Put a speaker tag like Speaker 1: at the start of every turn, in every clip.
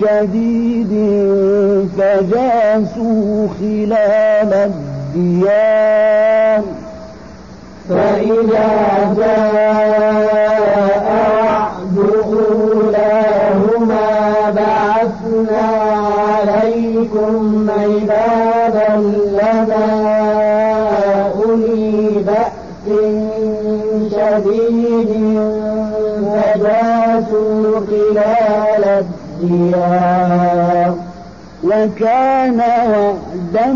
Speaker 1: شديد فجاسوا خلال الديار.
Speaker 2: فإذا جاء وعد أولاهما بعثنا عليكم عبادا لنا أولي بأس شديد الديار
Speaker 1: وكان وعدا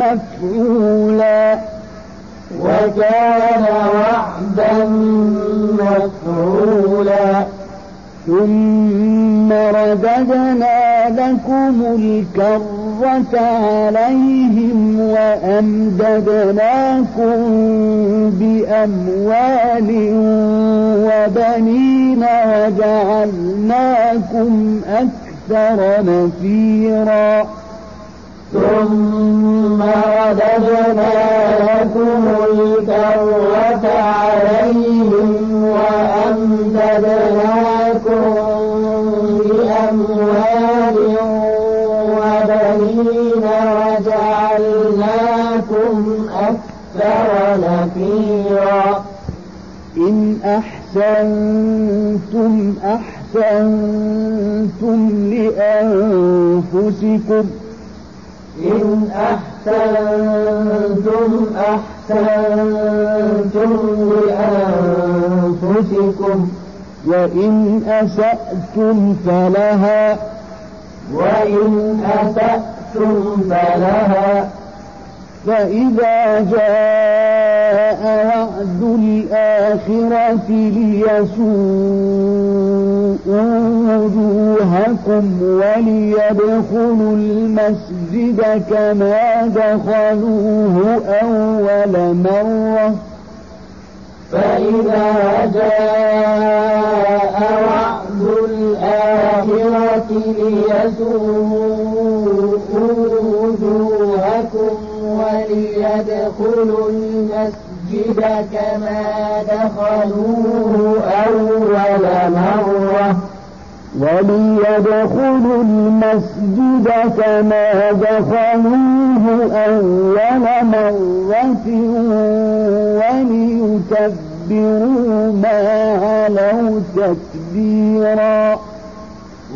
Speaker 1: مفعولا.
Speaker 2: وكان وعدا مفعولا.
Speaker 1: ثم رددنا لكم الكرة. عليهم وأمددناكم بأموال وبنين وجعلناكم أكثر نفيرا.
Speaker 2: ثم رددنا لكم الكرة نفيرا
Speaker 1: إن أحسنتم أحسنتم لأنفسكم.
Speaker 2: إن أحسنتم أحسنتم لأنفسكم.
Speaker 1: وإن أسأتم فلها.
Speaker 2: وإن أسأتم فلها.
Speaker 1: فإذا جاء وعد الآخرة ليسوءوا وجوهكم وليدخلوا المسجد كما دخلوه أول مرة.
Speaker 2: فإذا جاء وعد الآخرة ليسوءوا وجوهكم وليدخلوا المسجد كما دخلوه أول مرة
Speaker 1: وليدخلوا المسجد كما دخلوه أول مرة وليتبروا ما علوا تكبيرا.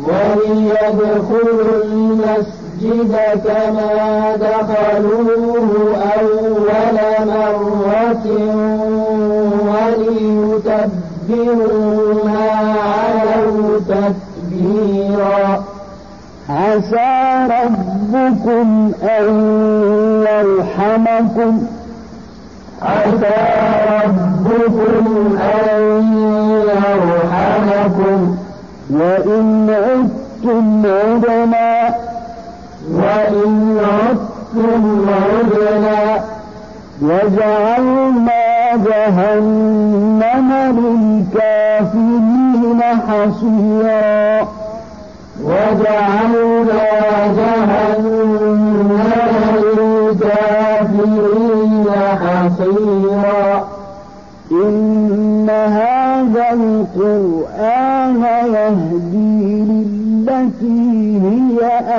Speaker 2: وليدخلوا المسجد كما دخلوه أول مرة وليتبروا ما علوا تكبيرا
Speaker 1: عسى ربكم أن يرحمكم.
Speaker 2: عسى ربكم أن يرحمكم.
Speaker 1: وإن عدتم عدنا
Speaker 2: وإن عدتم عدنا
Speaker 1: وجعلنا جهنم للكافرين حصيرا
Speaker 2: وجعلنا جهنم للكافرين حصيرا
Speaker 1: إن هذا القرآن يهدي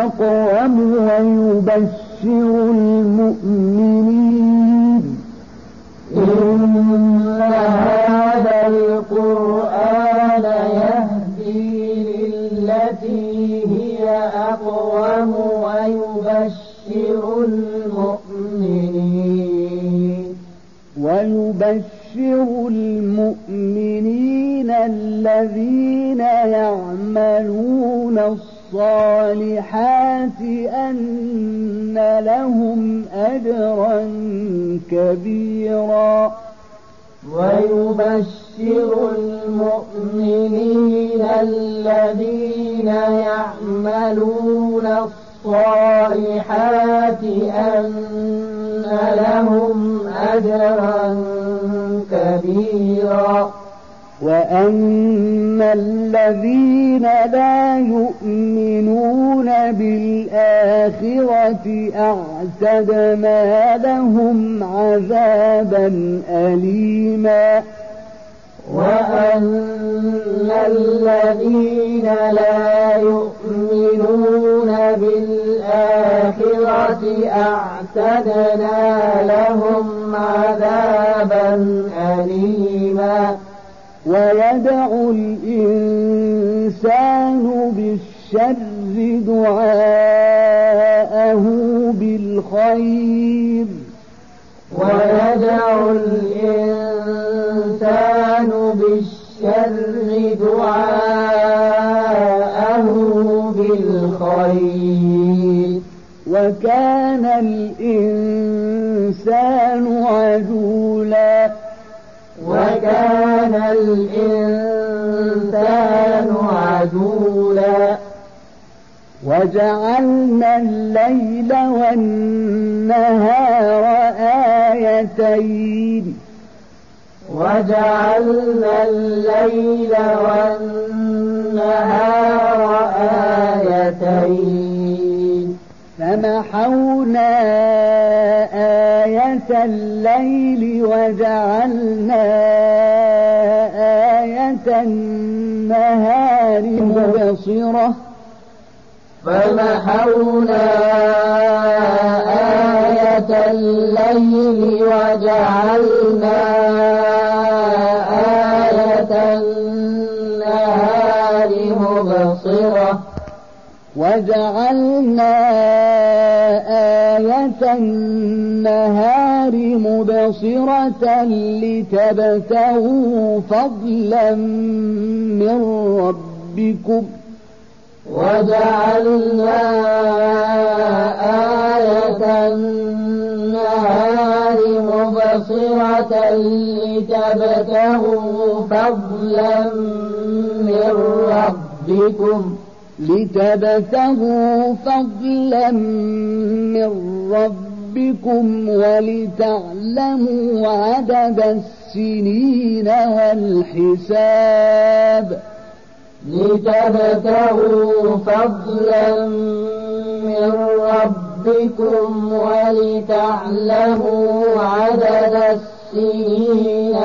Speaker 1: أقوم ويبشر المؤمنين.
Speaker 2: إن هذا القرآن يهدي للتي هي أقوم ويبشر المؤمنين.
Speaker 1: ويبشر المؤمنين الذين يعملون الصالحات أن لهم أجرا كبيرا.
Speaker 2: ويبشر المؤمنين الذين يعملون الصالحات أن لهم أجرا كبيرا.
Speaker 1: وأن الذين لا يؤمنون بالآخرة أعتدنا لهم عذابا أليما
Speaker 2: وأن الذين لا يؤمنون بالآخرة أعتدنا لهم عذابا أليما
Speaker 1: ويدع الإنسان بالشر دعاءه بالخير.
Speaker 2: ويدع الإنسان بالشر دعاءه بالخير.
Speaker 1: وكان الإنسان عجولا
Speaker 2: وكان الإنسان عجولا.
Speaker 1: وجعلنا الليل والنهار آيتين.
Speaker 2: وجعلنا الليل والنهار آيتين.
Speaker 1: فمحونا آية الليل وجعلنا آية النهار مبصرة.
Speaker 2: فمحونا آية الليل وجعلنا آية النهار مبصرة.
Speaker 1: وجعلنا آية النهار مبصرة لتبتغوا فضلا من ربكم
Speaker 2: وجعلنا آية النهار مبصرة لتبتغوا فضلا من ربكم
Speaker 1: لتبتغوا فضلا من ربكم ولتعلموا عدد السنين والحساب.
Speaker 2: لتبتغوا فضلا من ربكم ولتعلموا عدد السنين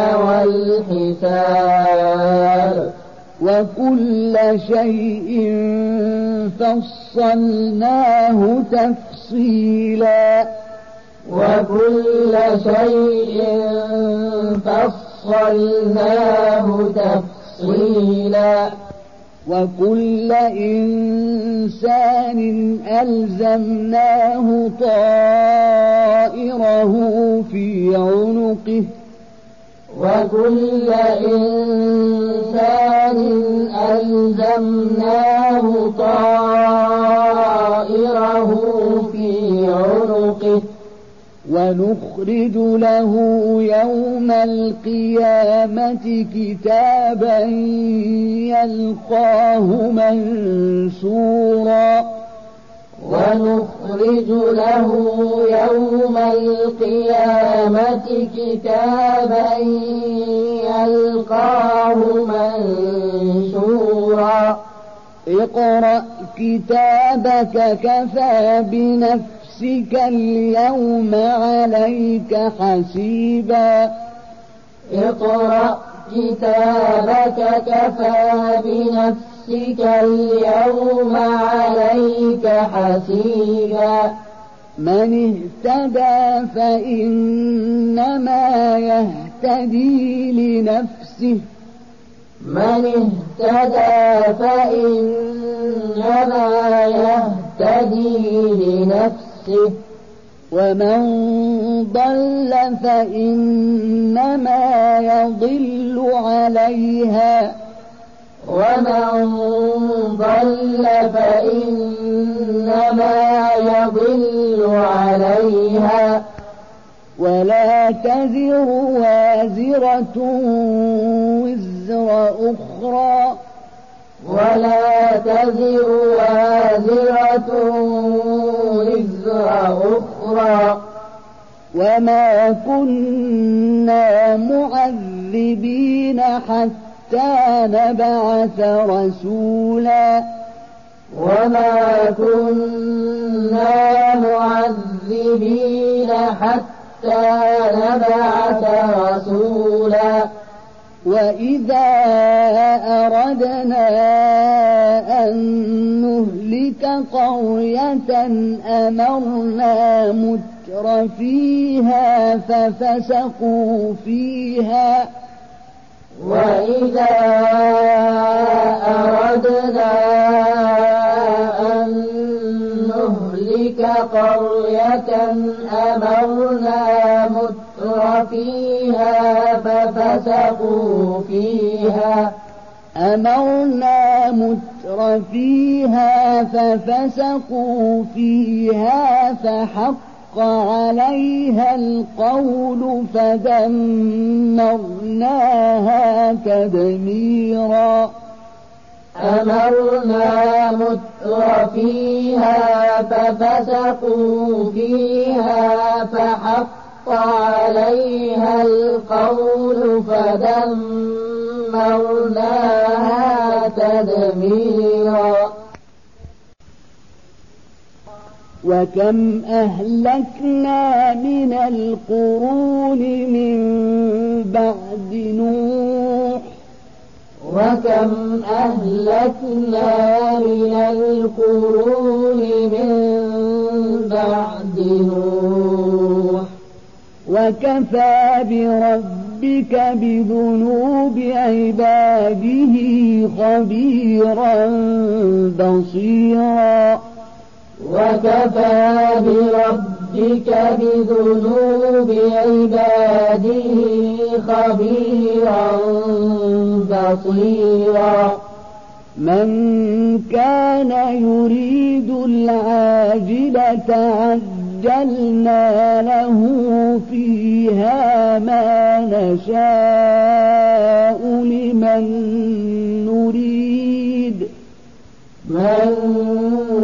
Speaker 2: والحساب.
Speaker 1: وكل شيء فصلناه تفصيلا.
Speaker 2: وكل شيء فصلناه تفصيلا.
Speaker 1: وكل إنسان ألزمناه طائره في عنقه.
Speaker 2: وكل إنسان ألزمناه طائره في عنقه
Speaker 1: ونخرج له يوم القيامة كتابا يلقاه منشورا
Speaker 2: ونخرج له يوم القيامة كتابا يلقاه منشورا.
Speaker 1: اقرأ كتابك كفى بنفسك اليوم عليك حسيبا.
Speaker 2: اقرأ كتابك كفى بنفسك اليوم عليك حسيبا.
Speaker 1: من اهتدى فإنما يهتدي لنفسه.
Speaker 2: من اهتدى فإنما يهتدي لنفسه.
Speaker 1: ومن ضل فإنما يضل عليها.
Speaker 2: ومن ضل فإنما يضل عليها.
Speaker 1: ولا تزر وازرة وزر أخرى.
Speaker 2: ولا تزر وازرة وزر أخرى.
Speaker 1: وما كنا معذبين حتى نبعث رسولا
Speaker 2: وما كنا معذبين حتى نبعث رسولا.
Speaker 1: وإذا أردنا أن نهلك قرية أمرنا متر فيها ففسقوا فيها
Speaker 2: وإذا أردنا أن نهلك قرية أمرنا متر فيها ففسقوا فيها
Speaker 1: أمرنا متر فيها ففسقوا فيها فحق عليها القول فدمرناها تدميرا.
Speaker 2: أمرنا متر فيها ففسقوا فيها فحق عليها القول فدمرناها تدميرا.
Speaker 1: وكم أهلكنا من القرون من بعد نوح
Speaker 2: وكم أهلكنا من القرون من بعد نوح
Speaker 1: وكفى بربك بذنوب عباده خبيرا بصيرا
Speaker 2: وكفى بربك بذنوب عباده خبيرا بصيرا
Speaker 1: من كان يريد العاجلة عجلنا له فيها ما نشاء لمن نريد
Speaker 2: من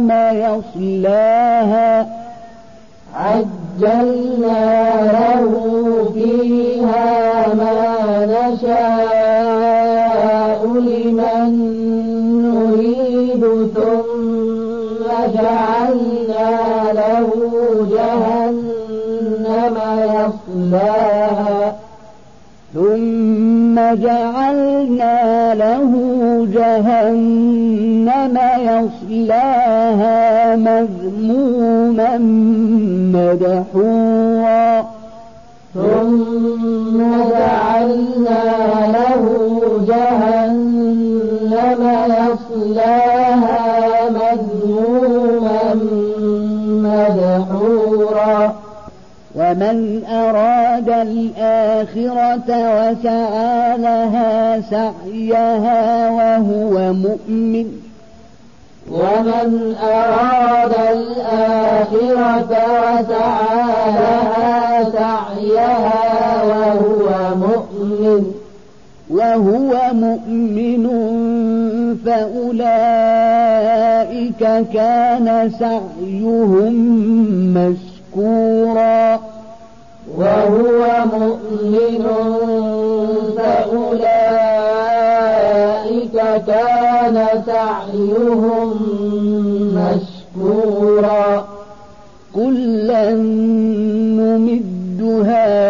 Speaker 1: جهنم يصلاها
Speaker 2: عجلنا له فيها ما نشاء لمن نريد ثم جعلنا له جهنم يصلاها
Speaker 1: ثم جعلنا له جهنم يصلاها مذموما مدحورا.
Speaker 2: ثم جعلنا له جهنم يصلاها
Speaker 1: ومن أراد الآخرة وسعى لها سعيها وهو مؤمن
Speaker 2: ومن أراد الآخرة وسعى لها سعيها وهو مؤمن
Speaker 1: وهو مؤمن فأولئك كان سعيهم مشكورا
Speaker 2: وهو مؤمن فأولئك كان سعيهم مشكورا.
Speaker 1: كلا نمد هؤلاء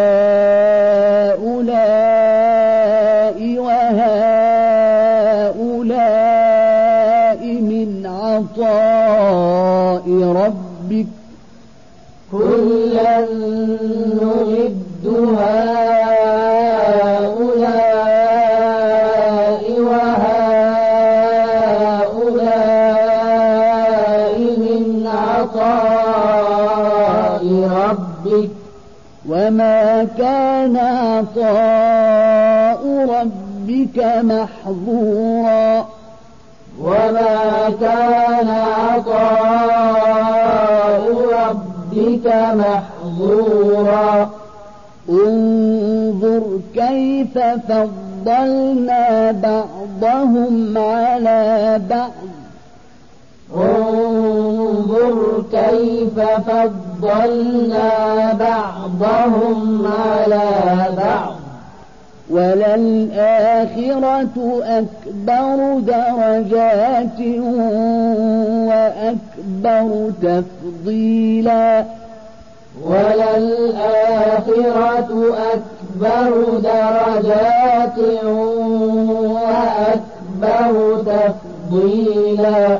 Speaker 1: كان عطاء ربك محظورا.
Speaker 2: وما كان عطاء ربك محظورا.
Speaker 1: انظر كيف فضلنا بعضهم على بعض.
Speaker 2: انظر كيف فضلنا بعضهم على بعض.
Speaker 1: وللآخرة أكبر درجات وأكبر تفضيلا.
Speaker 2: وللآخرة أكبر درجات وأكبر تفضيلا.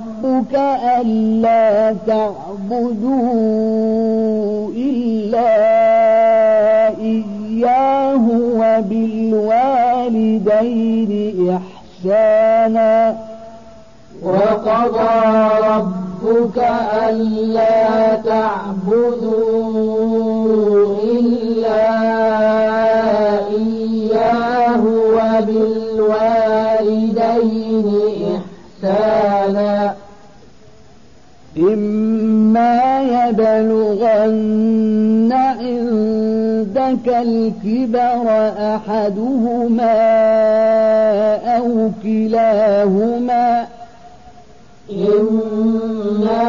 Speaker 1: ربك ألا تعبدوا إلا إياه وبالوالدين إحسانا
Speaker 2: وقضى ربك ألا تعبدوا إلا إياه وبالوالدين إحسانا
Speaker 1: عندك الكبر أحدهما أو كلاهما.
Speaker 2: إما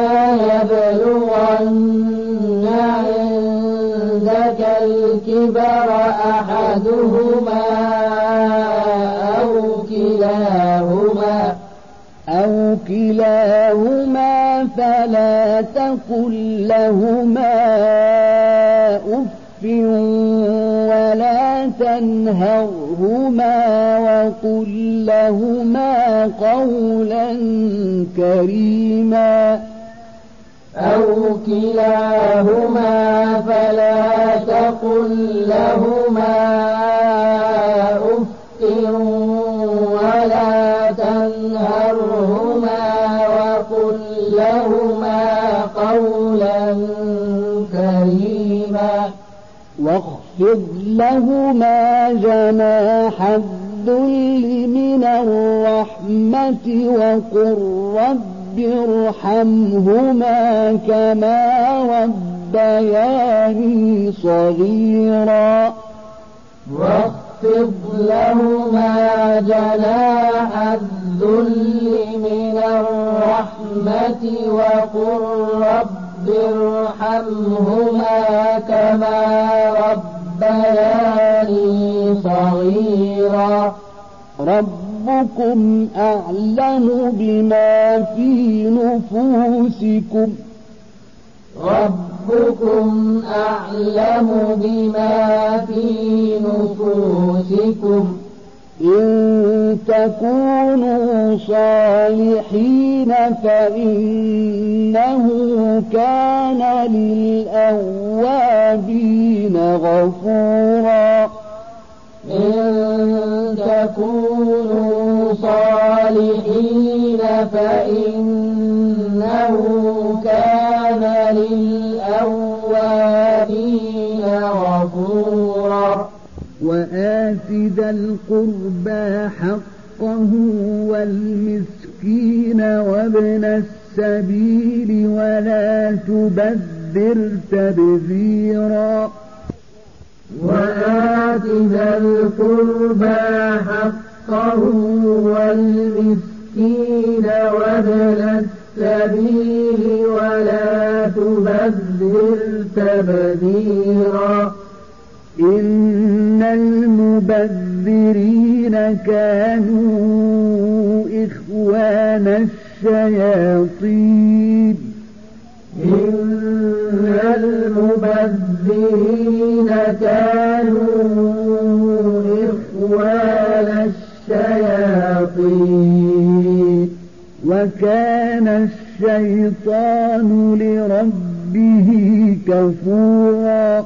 Speaker 2: يبلغن عندك الكبر أحدهما أو كلاهما
Speaker 1: أو كلاهما فلا تقل لهما أف ولا تنهرهما وقل لهما قولا كريما
Speaker 2: أو كلاهما فلا تقل لهما
Speaker 1: واخفض لهما جناح الذل من الرحمة وقل رب ارحمهما كما ربياني صغيرا.
Speaker 2: واخفض لهما جناح الذل من الرحمة وقل رب ارحمهما كما ربياني صغيرا.
Speaker 1: ربكم أعلم بما في نفوسكم.
Speaker 2: ربكم أعلم بما في نفوسكم.
Speaker 1: إن تكونوا صالحين فإنه كان للأوابين غفورا.
Speaker 2: إن تكونوا صالحين فإنه كان للأوابين غفورا.
Speaker 1: وآت ذا القربى حقه والمسكين وابن السبيل ولا تبذر تبذيرا.
Speaker 2: وآت ذا القربى حقه والمسكين وابن السبيل ولا تبذر تبذيرا.
Speaker 1: إن المبذرين كانوا إخوان الشياطين.
Speaker 2: إن المبذرين كانوا إخوان الشياطين.
Speaker 1: وكان الشيطان لربه كفورا.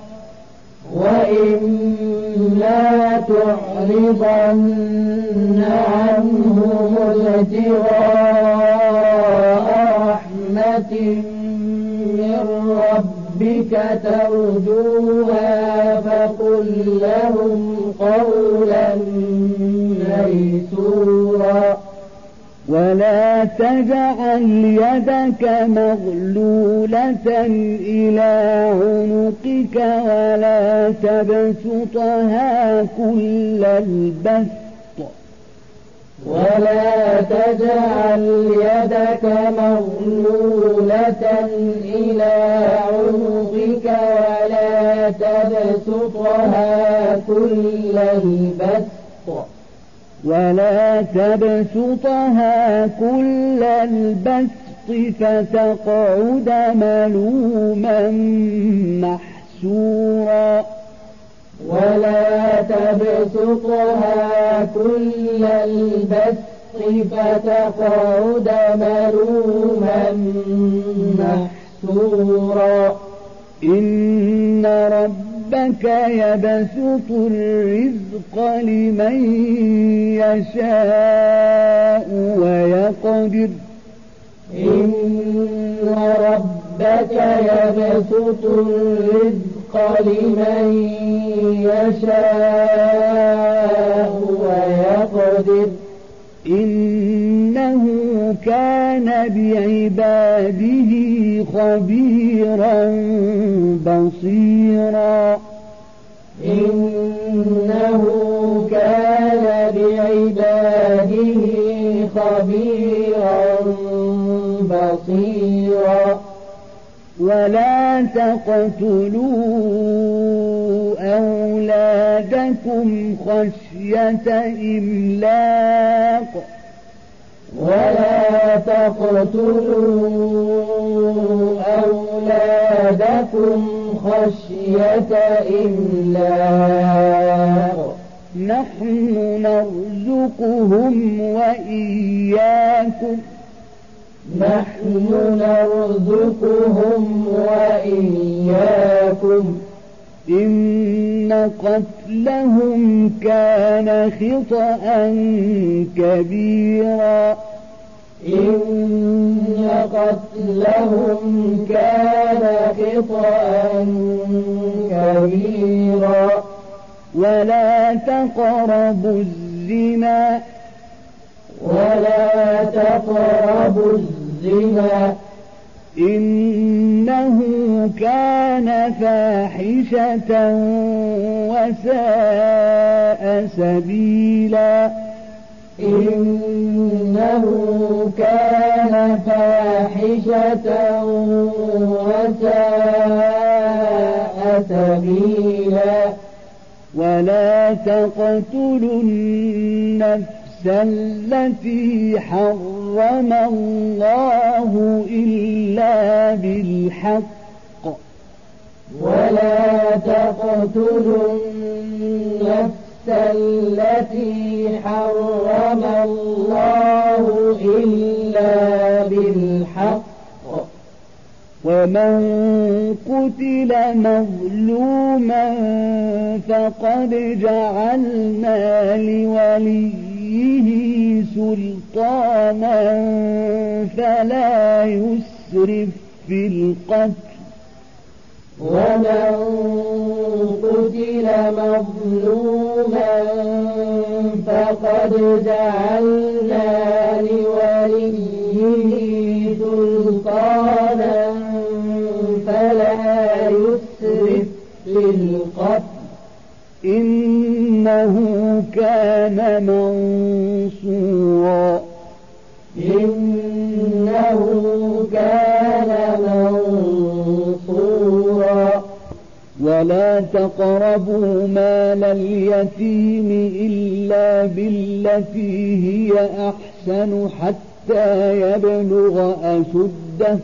Speaker 2: وإما تعرضن عنهم ابتغاء رحمة من ربك ترجوها فقل لهم قولا ميسورا
Speaker 1: ولا تجعل يدك مغلولة إلى عنقك ولا تبسطها كل البسط.
Speaker 2: ولا تجعل يدك مغلولة إلى عنقك ولا تبسطها كل البسط.
Speaker 1: ولا تبسطها كل البسط فتقعد ملوما محسورا.
Speaker 2: ولا تبسطها كل البسط فتقعد ملوما محسورا.
Speaker 1: إن ربك ربك يبسط الرزق لمن يشاء ويقدر.
Speaker 2: إن ربك يبسط الرزق لمن يشاء ويقدر.
Speaker 1: إنه كان بعباده خبيرا بصيرا.
Speaker 2: إنه كان بعباده خبيرا بصيرا.
Speaker 1: ولا تقتلوا أولادكم خشية إملاق.
Speaker 2: ولا تقتلوا أولادكم خشية إملاق.
Speaker 1: نحن نرزقهم وإياكم.
Speaker 2: نحن نرزقهم وإياكم.
Speaker 1: إن قتلهم كان خطأ كبيرا.
Speaker 2: إن قتلهم كان خطأ كبيرا.
Speaker 1: ولا تقربوا الزنا.
Speaker 2: ولا تقربوا الزنا.
Speaker 1: إنه كان فاحشة وساء سبيلا.
Speaker 2: إنه كان فاحشة وساء سبيلا.
Speaker 1: ولا تقتلوا النفس التي حرم الله إلا بالحق.
Speaker 2: ولا تقتلوا النفس التي حرم الله إلا بالحق.
Speaker 1: ومن قتل مظلوما فقد جعلنا لوليه سلطانا فلا يسرف في القتل.
Speaker 2: ومن قتل مظلوما فقد جعلنا لوليه سلطانا فلا يسرف في القتل.
Speaker 1: كان منصورا.
Speaker 2: إنه كان منصورا.
Speaker 1: ولا تقربوا مال اليتيم إلا بالتي هي أحسن حتى يبلغ أشده.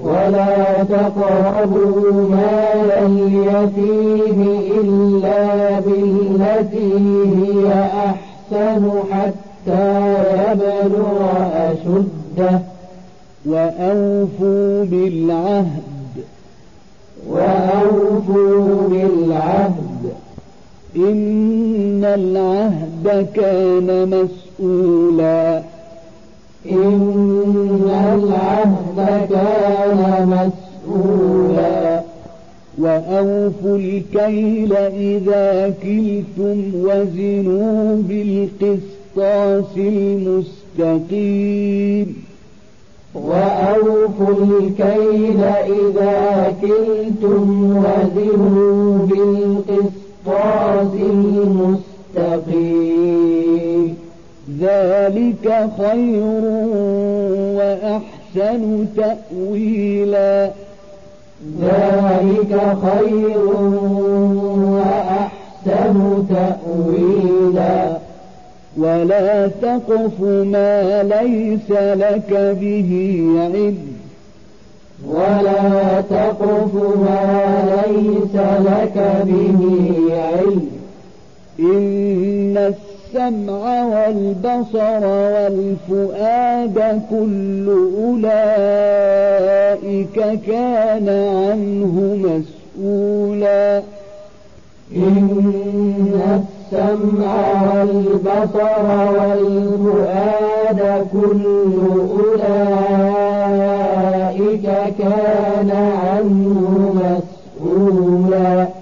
Speaker 2: ولا تقربوا مال اليتيم إلا بالتي هي أحسن حتى يبلغ أشده.
Speaker 1: وأوفوا بالعهد.
Speaker 2: وأوفوا بالعهد.
Speaker 1: إن العهد كان مسؤولا.
Speaker 2: إن العهد كان مسؤولا.
Speaker 1: وأوفوا الكيل إذا كلتم وزنوا بالقسطاس المستقيم.
Speaker 2: وأوفوا الكيل إذا كلتم وزنوا بالقسطاس المستقيم.
Speaker 1: ذلك خير وأحسن. تأويلا.
Speaker 2: ذلك خير وأحسن تأويلا.
Speaker 1: ولا تقف ما ليس لك به علم.
Speaker 2: ولا تقف ما ليس لك به علم.
Speaker 1: إن السمع والبصر والفؤاد كل أولئك كان عنه مسؤولا.
Speaker 2: إن السمع والبصر والفؤاد كل أولئك كان عنه مسؤولا.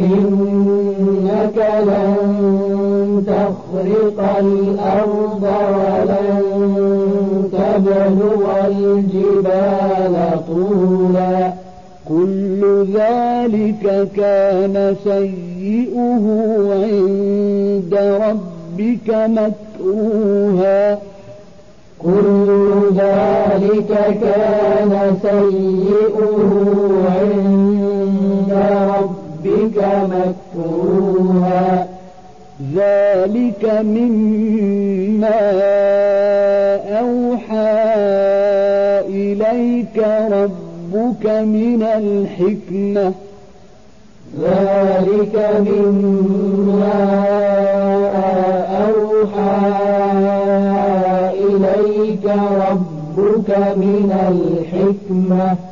Speaker 2: إنك لن تخرق الأرض ولن تبلغ الجبال طولا.
Speaker 1: كل ذلك كان سيئه عند ربك مكروها.
Speaker 2: كل ذلك كان سيئه عند ربك مكروها.
Speaker 1: ذلك مما أوحى إليك ربك من الحكمة.
Speaker 2: ذلك مما أوحى إليك ربك من الحكمة.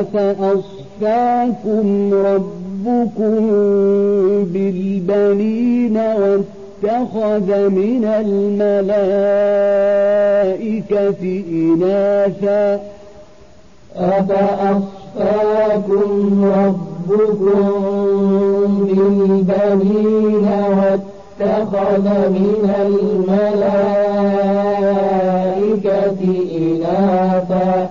Speaker 1: أفأصفاكم ربكم بالبنين واتخذ من الملائكة إناثا
Speaker 2: أفأصفاكم ربكم بالبنين واتخذ من الملائكة إناثا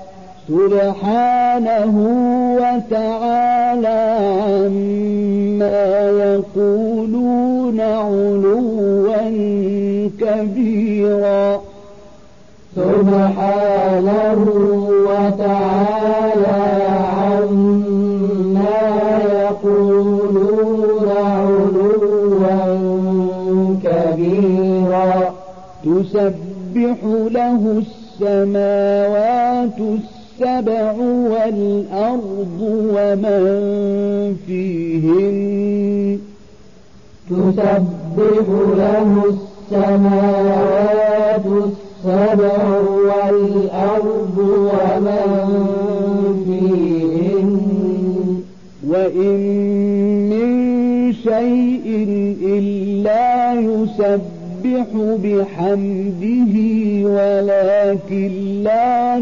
Speaker 1: سبحانه وتعالى عما يقولون علوا كبيرا
Speaker 2: سبحانه وتعالى عما يقولون علوا كبيرا
Speaker 1: تسبح له السماوات السبع والأرض ومن فيهن
Speaker 2: تسبح له السماوات السبع والأرض ومن فيهن
Speaker 1: وإن من شيء إلا يسبح بحمده ولكن لا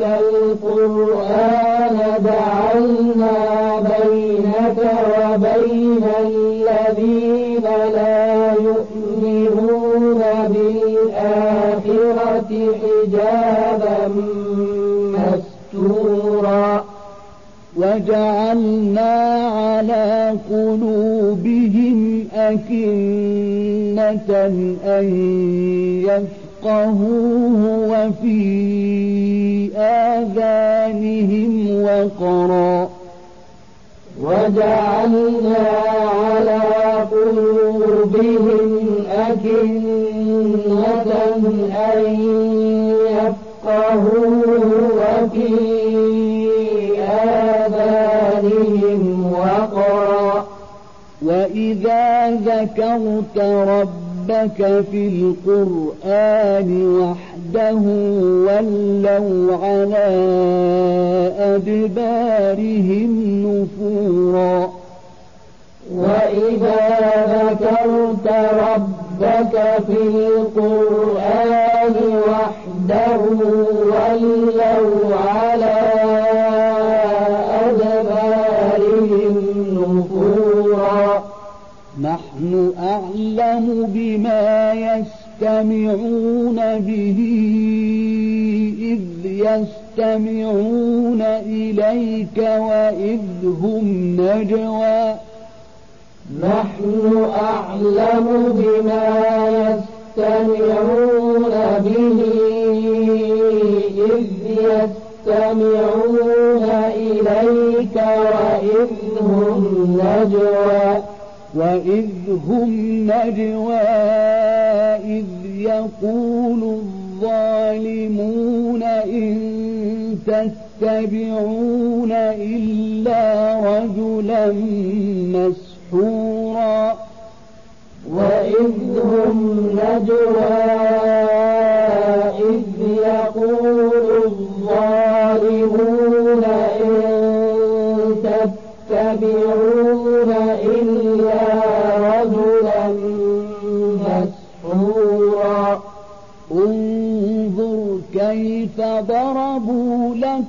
Speaker 2: القرآن جعلنا بينك وبين الذين لا يؤمنون بالآخرة حجابا مستورا
Speaker 1: وجعلنا على قلوبهم أكنة أن يفقهوه وفي آذانهم وقرا
Speaker 2: وجعلنا على قلوبهم أكنة أن يفقهوه وفي آذانهم وقرا
Speaker 1: وإذا ذكرت ربك في القرآن وحده ولوا على أدبارهم نفورا.
Speaker 2: وإذا ذكرت ربك في القرآن وحده ولوا على
Speaker 1: أعلم بما يستمعون به إذ يستمعون إليك وإذ هم نجوى.
Speaker 2: نحن أعلم بما يستمعون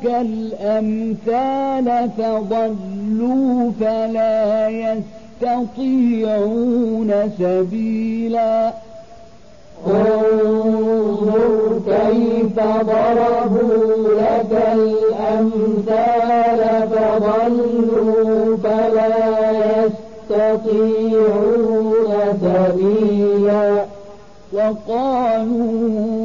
Speaker 1: الأمثال فضلوا فلا يستطيعون سبيلا.
Speaker 2: انظر كيف ضربوا لك الأمثال فضلوا فلا يستطيعون سبيلا.
Speaker 1: وقالوا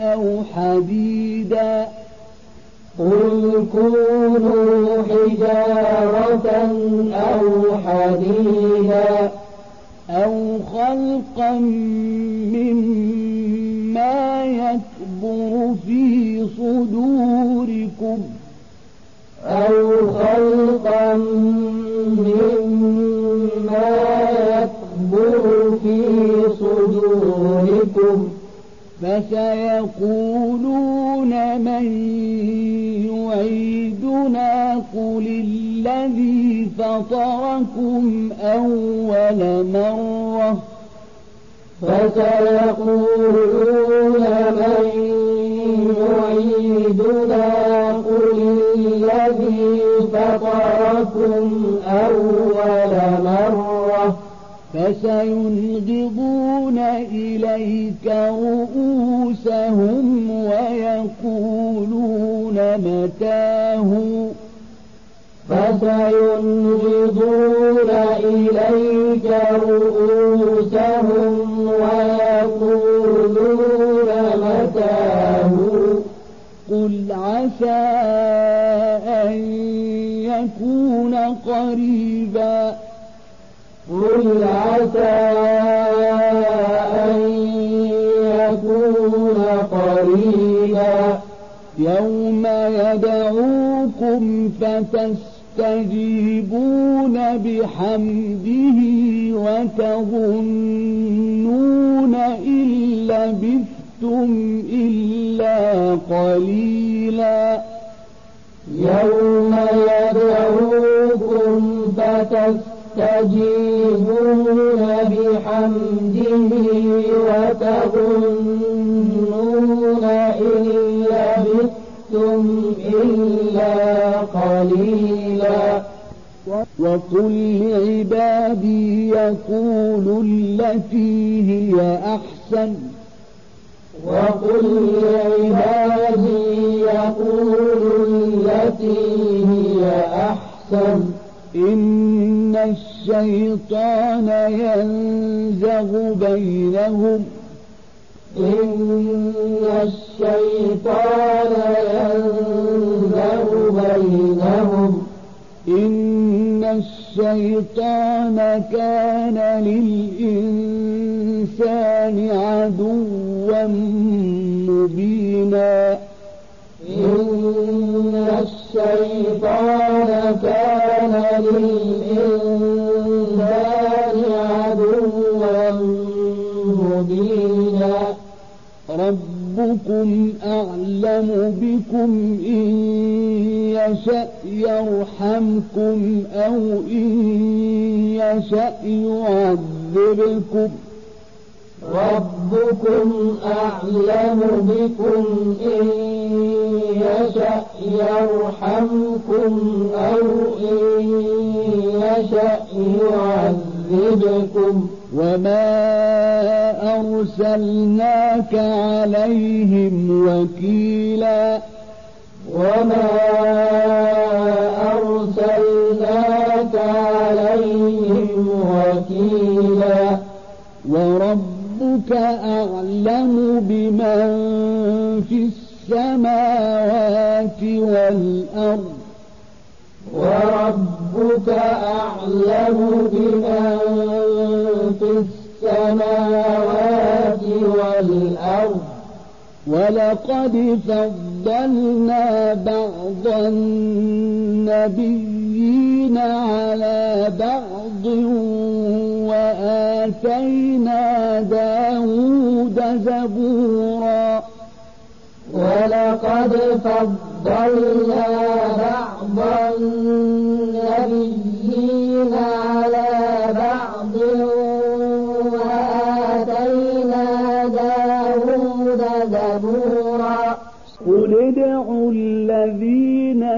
Speaker 1: أو حديدا.
Speaker 2: قل كونوا حجارة أو حديدا
Speaker 1: أو خلقا مما يكبر في صدوركم.
Speaker 2: أو خلقا
Speaker 1: فسيقولون من يعيدنا قل الذي فطركم أول مرة
Speaker 2: فسيقولون من يعيدنا قل الذي فطركم أول
Speaker 1: فسينغضون إليك رؤوسهم ويقولون متاه.
Speaker 2: فسينغضون إليك رؤوسهم ويقولون متاه.
Speaker 1: قل عسى أن يكون قريبا
Speaker 2: قل عسى أن يكون قريبا
Speaker 1: يوم يدعوكم فتستجيبون بحمده وتظنون إن لبثتم إلا قليلا
Speaker 2: يوم يدعوكم فتستجيبون بحمده وتظنون إن لبثتم إلا قليلا.
Speaker 1: وقل لعبادي يقولوا التي هي أحسن.
Speaker 2: وقل لعبادي يقولوا التي هي أحسن.
Speaker 1: إن الشيطان ينزغ بينهم
Speaker 2: إن الشيطان ينزغ بينهم
Speaker 1: إن الشيطان كان للإنسان عدوا مبينا
Speaker 2: إن الشيطان كان للإنسان مبينا
Speaker 1: ربكم أعلم بكم إن يشأ يرحمكم أو إن يشأ يعذبكم.
Speaker 2: ربكم أعلم بكم إن يشأ يرحمكم أو إن يشأ يعذبكم.
Speaker 1: وما أرسلناك عليهم وكيلا.
Speaker 2: وما أرسلناك عليهم وكيلا.
Speaker 1: وربك أعلم بمن في السماوات والأرض.
Speaker 2: وربك أعلم بمن في السماوات والأرض.
Speaker 1: ولقد فضلنا بعض النبيين على بعض وآتينا داود زبورا.
Speaker 2: ولقد فضلنا بعض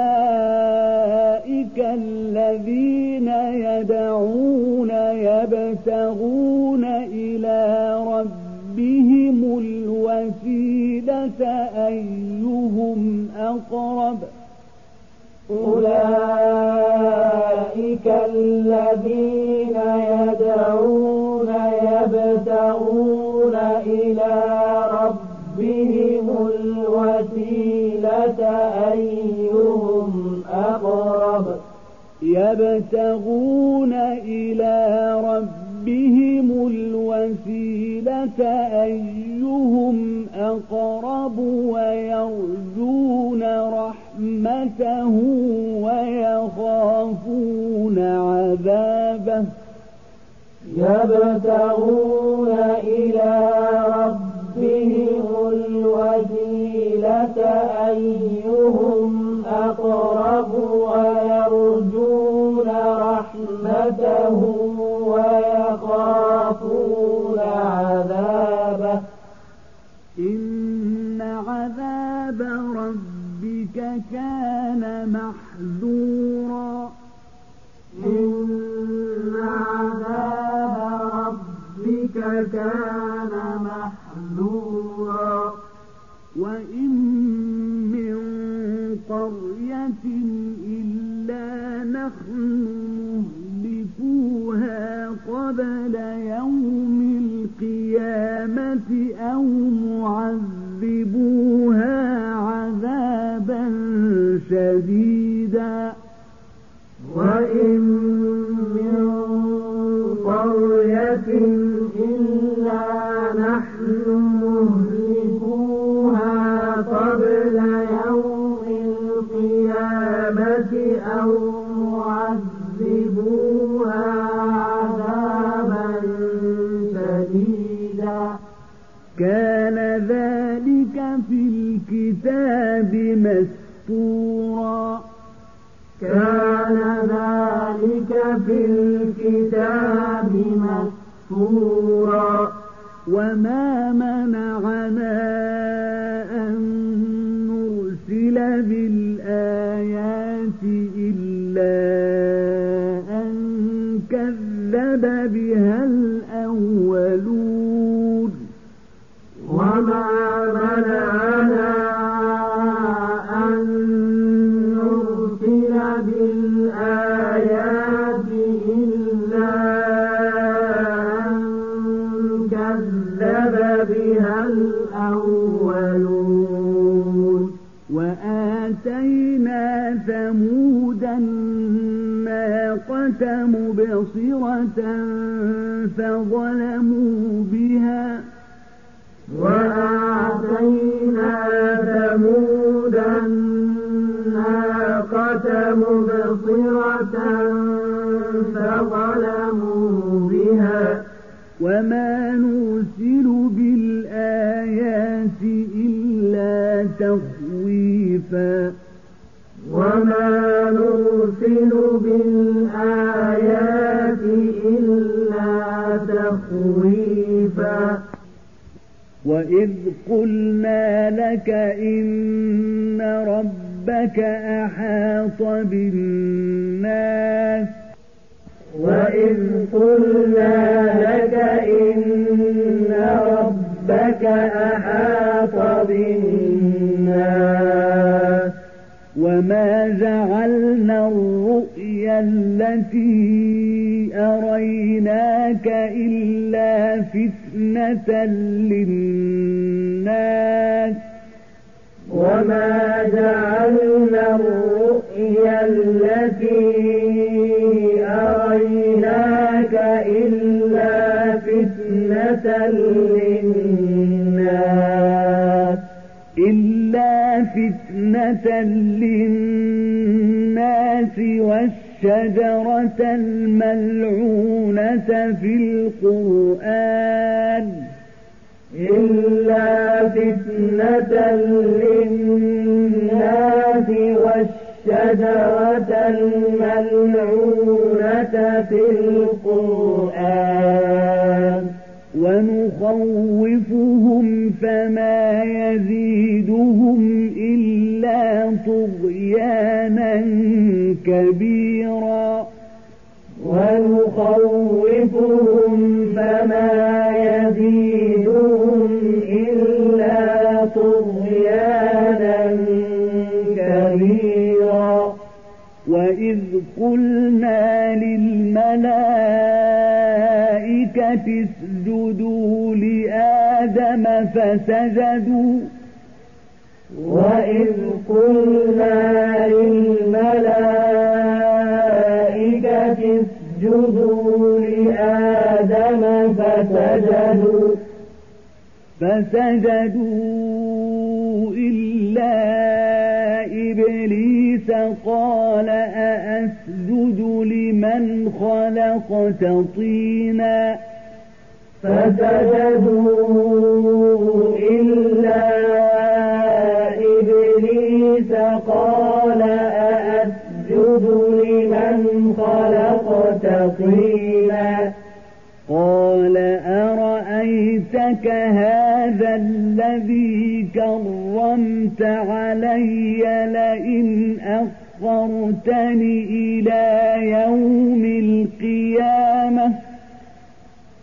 Speaker 1: أولئك الذين يدعون يبتغون إلى ربهم الوسيلة أيهم أقرب
Speaker 2: أولئك الذين يدعون يبتغون إلى ربهم الوسيلة أيهم أقرب
Speaker 1: يبتغون إلى ربهم الوسيلة أيهم أقرب ويرجون رحمته ويخافون عذابه
Speaker 2: يبتغون إلى ربهم الوسيلة أيهم أقرب ويرجون رحمته ويخافون عذابه.
Speaker 1: إن عذاب ربك كان محذورا.
Speaker 2: إن عذاب ربك كان
Speaker 1: إلا نحن مهلكوها قبل يوم القيامة أو معذبوها عذابا شديدا.
Speaker 2: وإن
Speaker 1: الكتاب مسطورا
Speaker 2: كان ذلك في الكتاب مسطورا وما منعنا
Speaker 1: ثمود الناقة مبصرة فظلموا بها
Speaker 2: وآتينا ثمود الناقة مبصرة فظلموا بها.
Speaker 1: وما نرسل بالآيات إلا تخويفا
Speaker 2: وما نرسل بالآيات إلا تخويفا
Speaker 1: وإذ قلنا لك إن ربك أحاط بالناس
Speaker 2: وإذ قلنا لك إن ربك أحاط بالناس
Speaker 1: وما جعلنا الرؤيا التي أريناك إلا فتنة للناس
Speaker 2: وما جعلنا الرؤيا التي أريناك إلا فتنة للناس
Speaker 1: فتنة للناس والشجرة الملعونة في القرآن
Speaker 2: إلا فتنة للناس والشجرة الملعونة في القرآن
Speaker 1: ونخوفهم فما يزيدهم إلا طغيانا كبيرا.
Speaker 2: ونخوفهم فما يزيدهم إلا طغيانا كبيرا.
Speaker 1: وإذ قلنا للملائكة آدم فسجدوا
Speaker 2: وإذ قلنا للملائكة اسجدوا لآدم فسجدوا
Speaker 1: فسجدوا إلا إبليس قال أأسجد لمن خلقت طينا
Speaker 2: فسجدوا إلا إبليس قال أأسجد لمن خلقت طينا
Speaker 1: قال أرأيتك هذا الذي كرمت علي لئن أخرتني إلى يوم القيامة؟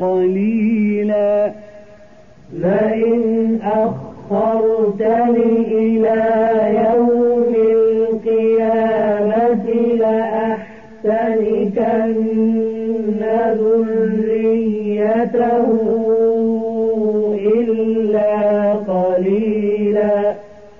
Speaker 1: قليلا.
Speaker 2: لئن أخرتني إلى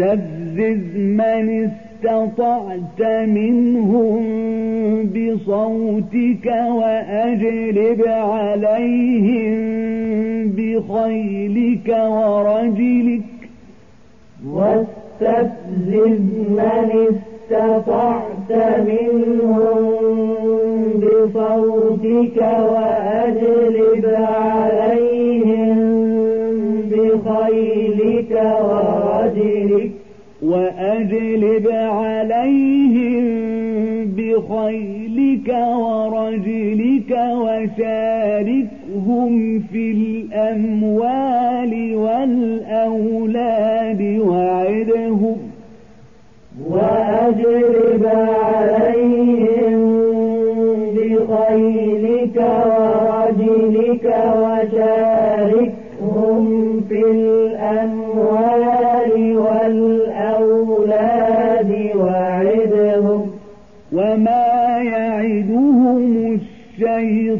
Speaker 1: واستفزز من استطعت منهم بصوتك وأجلب عليهم بخيلك ورجلك.
Speaker 2: واستفزز من استطعت منهم بصوتك وأجلب عليهم بخيلك ورجلك.
Speaker 1: وأجلب عليهم بخيلك ورجلك وشاركهم في الأموال والأولاد وعدهم.
Speaker 2: وأجلب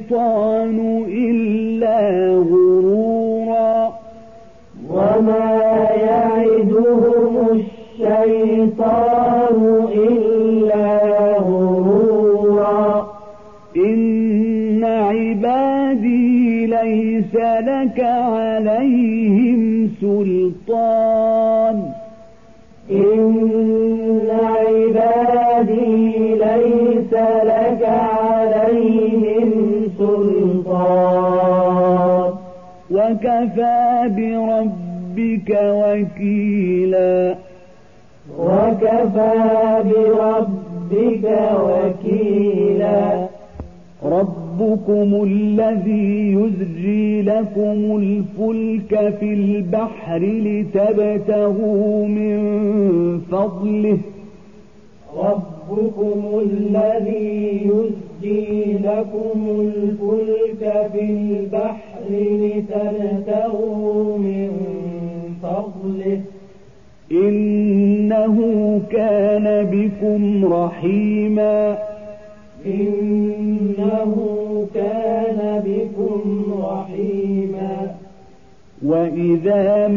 Speaker 1: الشيطان إلا غرورا.
Speaker 2: وما يعدهم الشيطان إلا غرورا.
Speaker 1: إن عبادي ليس لك عليهم سلطان. وكفى بربك وكيلا
Speaker 2: وكفى بربك وكيلا
Speaker 1: ربكم الذي يزجي لكم الفلك في البحر لتبتغوا من فضله
Speaker 2: ربكم الذي يسجي لكم الفلك في البحر لتبتغوا من فضله.
Speaker 1: إنه كان بكم رحيما.
Speaker 2: إنه كان بكم رحيما.
Speaker 1: وإذا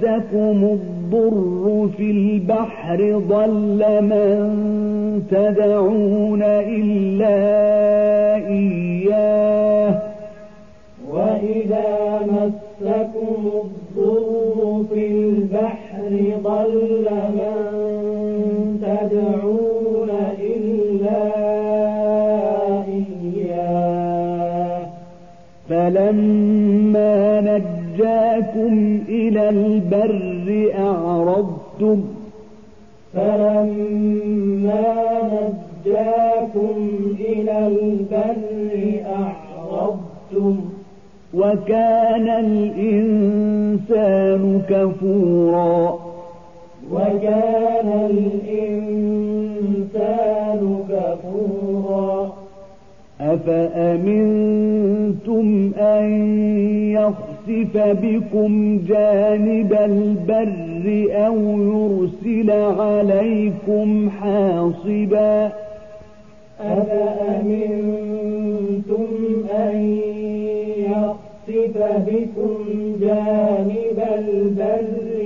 Speaker 1: مسكم الضر في البحر ضل من تدعون إلا إياه.
Speaker 2: وإذا مسكم الضر في البحر ضل من تدعون إلا إياه.
Speaker 1: فلما نجاكم إلى البر أعرضتم
Speaker 2: فلما نجاكم إلى البر أعرضتم
Speaker 1: وكان الإنسان كفورا
Speaker 2: وكان الإنسان كفورا
Speaker 1: أفأمنتم أن يخسف بكم جانب البر أو يرسل عليكم حاصبا؟
Speaker 2: أفأمنتم أن يخسف بكم جانب البر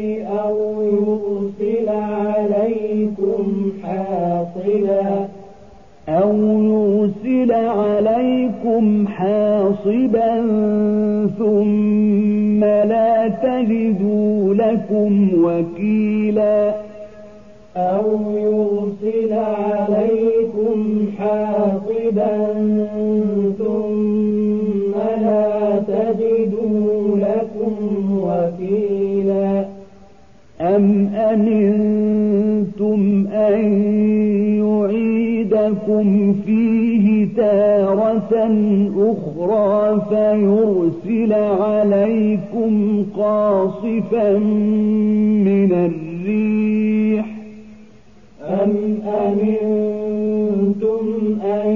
Speaker 2: أو يرسل عليكم حاصبا؟
Speaker 1: أو يرسل عليكم حاصبا ثم لا تجدوا لكم وكيلا
Speaker 2: أو يرسل عليكم حاصبا
Speaker 1: يعيدكم فيه تارة أخرى فيرسل عليكم قاصفا من الريح.
Speaker 2: أم أمنتم أن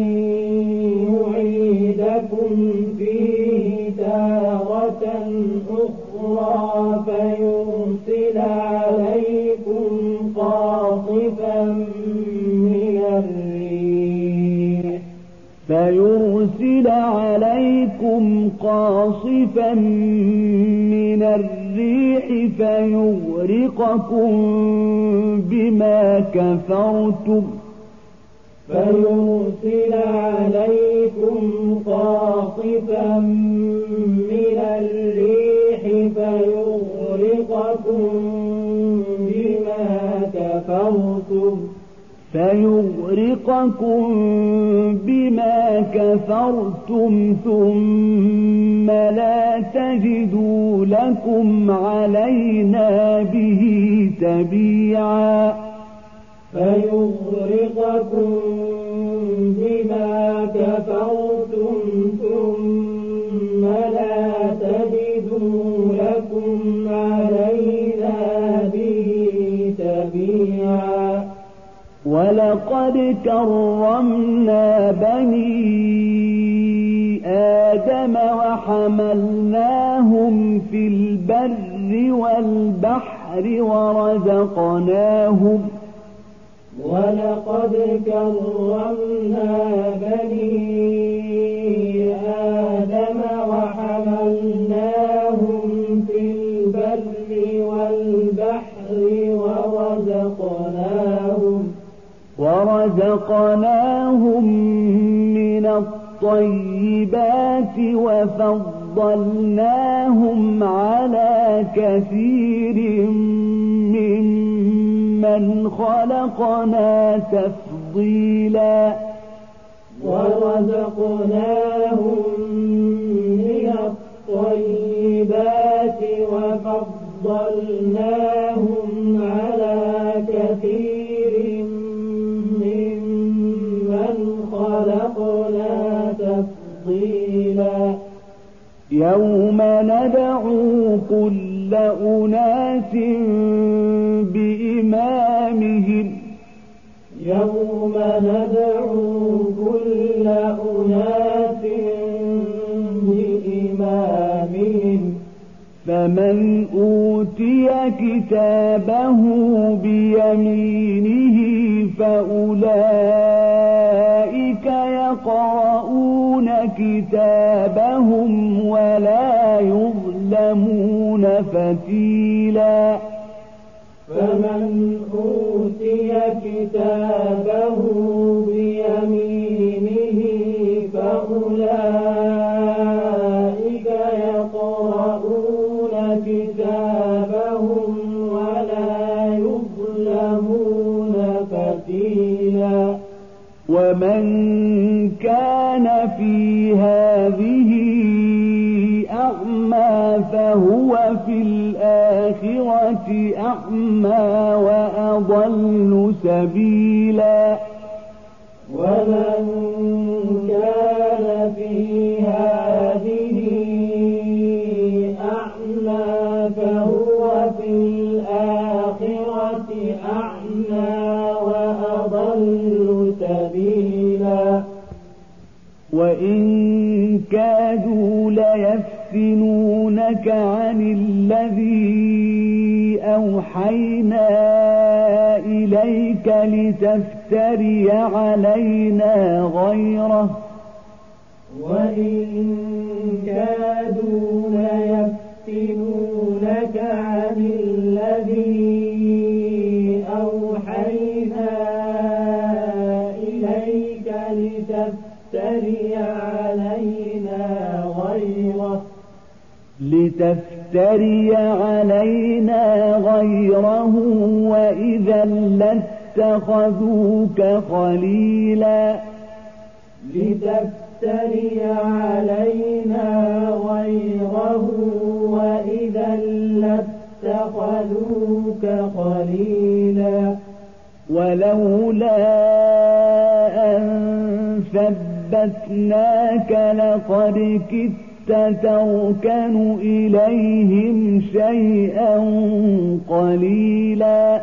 Speaker 2: يعيدكم فيه تارة أخرى فيرسل عليكم
Speaker 1: فيرسل عليكم قاصفا من الريح فيغرقكم بما كفرتم.
Speaker 2: فيرسل عليكم قاصفا من الريح فيغرقكم بما كفرتم
Speaker 1: ثم لا تجدوا لكم علينا به تبيعا.
Speaker 2: فيغرقكم بما كفرتم
Speaker 1: ولقد كرمنا بني آدم وحملناهم في البر والبحر ورزقناهم
Speaker 2: ولقد كرمنا بني ورزقناهم
Speaker 1: من الطيبات وفضلناهم على كثير ممن خلقنا تفضيلا.
Speaker 2: ورزقناهم من الطيبات وفضلناهم
Speaker 1: يوم ندعو كل أناس بإمامهم.
Speaker 2: يوم ندعو كل أناس بإمامهم.
Speaker 1: فمن أوتي كتابه بيمينه فأولئك يقرؤون كتابهم ولا يظلمون فتيلا.
Speaker 2: فمن أوتي كتابه بيمينه فأولئك يقرؤون كتابهم ولا يظلمون فتيلا.
Speaker 1: ومن كان في هذه أعمى فهو في الآخرة أعمى وأضل سبيلا.
Speaker 2: ومن
Speaker 1: عن الذي أوحينا إليك لتفتري علينا غيره.
Speaker 2: وإن لتفتري علينا غيره
Speaker 1: وإذا لاتخذوك خليلا.
Speaker 2: لتفتري علينا غيره وإذا لاتخذوك خليلا.
Speaker 1: ولولا أن ثبتناك لقد كدت تركن إليهم شيئا قليلا.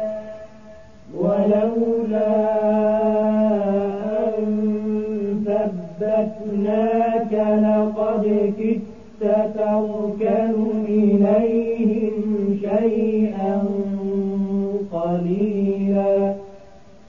Speaker 2: ولولا أن ثبتناك لقد كدت تركن إليهم شيئا قليلا.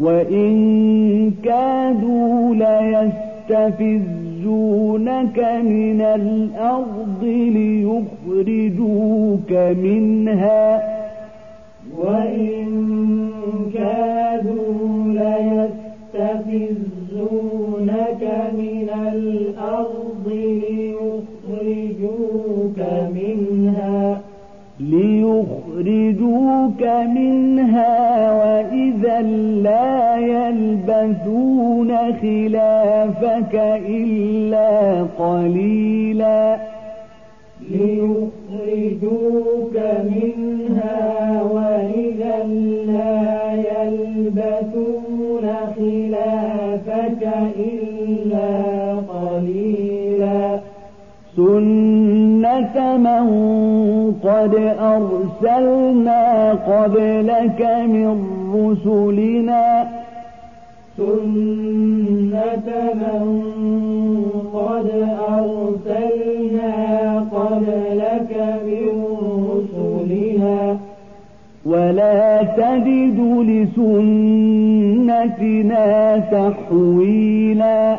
Speaker 1: وإن كادوا ليستفزونك من الأرض ليخرجوك منها
Speaker 2: وإن كادوا ليستفزونك من الأرض ليخرجوك منها
Speaker 1: ليخرجوك منها وإذا لا يلبثون خلافك إلا قليلا.
Speaker 2: ليخرجوك منها وإذا لا يلبثون خلافك إلا قليلا.
Speaker 1: سنة من قد أرسلنا قبلك من رسلنا.
Speaker 2: سنة من قد أرسلنا قبلك من رسلنا.
Speaker 1: ولا تجد لسنتنا تحويلا.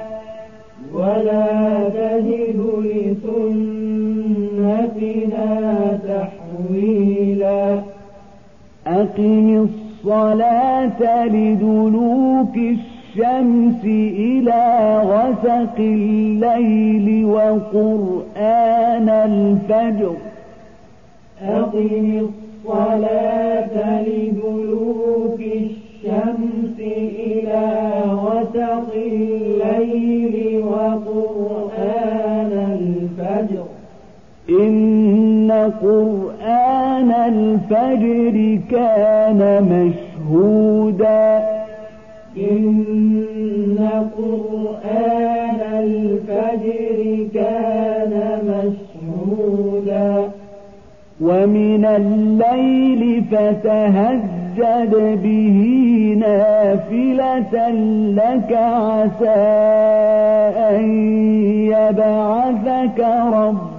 Speaker 2: ولا تجد لسنتنا تحويلا.
Speaker 1: أقم الصلاة لدلوك الشمس إلى غسق الليل وقرآن الفجر.
Speaker 2: أقم الصلاة لدلوك الشمس إلى غسق الليل وقرآن
Speaker 1: إن قرآن الفجر كان مشهودا.
Speaker 2: إن قرآن الفجر كان مشهودا.
Speaker 1: ومن الليل فتهجد به نافلة لك عسى أن يبعثك ربك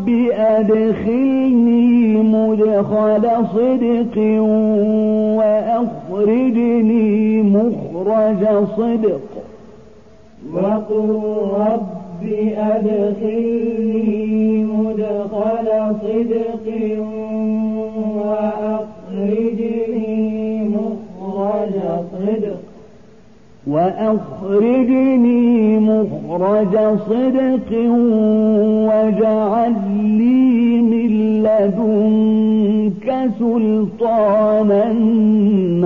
Speaker 1: رب أدخلني مدخل صدق وأخرجني مخرج صدق.
Speaker 2: وقل رب أدخلني مدخل صدق وأخرجني
Speaker 1: وأخرجني مخرج صدق واجعل لي من لدنك سلطانا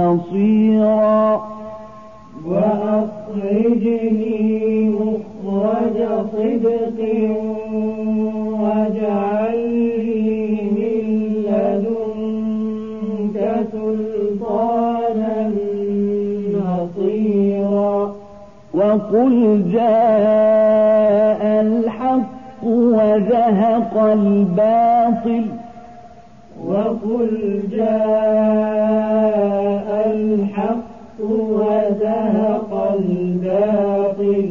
Speaker 1: نصيرا.
Speaker 2: وأخرجني مخرج صدق واجعل
Speaker 1: وقل جاء الحق وزهق الباطل
Speaker 2: وقل جاء الحق وزهق الباطل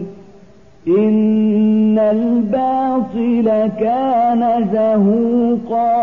Speaker 1: إن الباطل كان زهوقا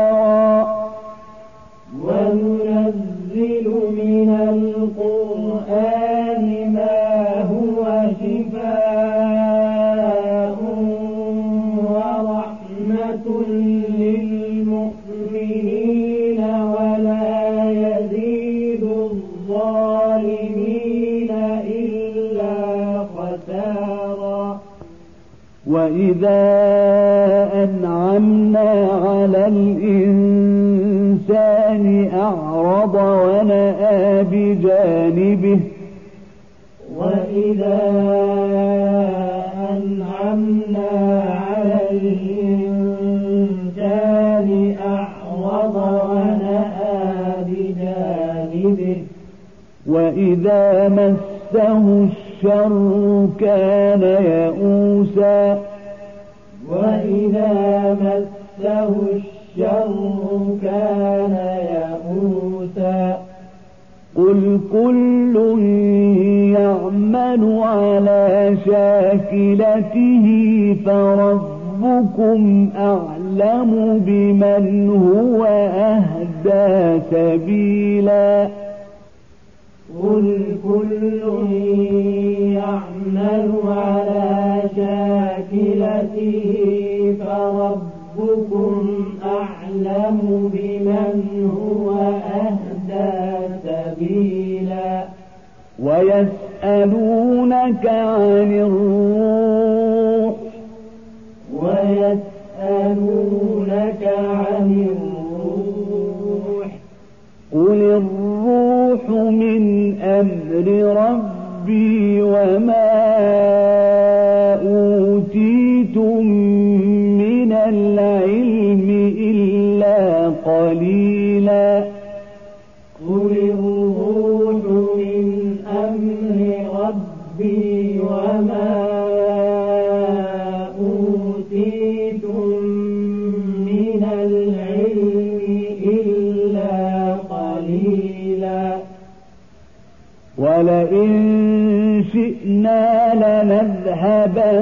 Speaker 1: وإذا أنعمنا على الإنسان أعرض ونأى بجانبه
Speaker 2: وإذا أنعمنا على الإنسان أعرض ونأى بجانبه
Speaker 1: وإذا مسه الشر كان يئوسا
Speaker 2: وإذا مسه الشر كان يئوسا.
Speaker 1: قل كل يعمل على شاكلته فربكم أعلم بمن هو أهدى سبيلا.
Speaker 2: قل كل يعمل على شاكلته فربكم أعلم بمن هو أهدى سبيلا.
Speaker 1: ويسألونك عن الروح.
Speaker 2: ويسألونك عن الروح.
Speaker 1: قل الروح من أمر ربي وما أوتيتم العلم إلا قليلا.
Speaker 2: قل الروح من أمر ربي وما أوتيتم من العلم إلا قليلا.
Speaker 1: ولئن شئنا لنذهبن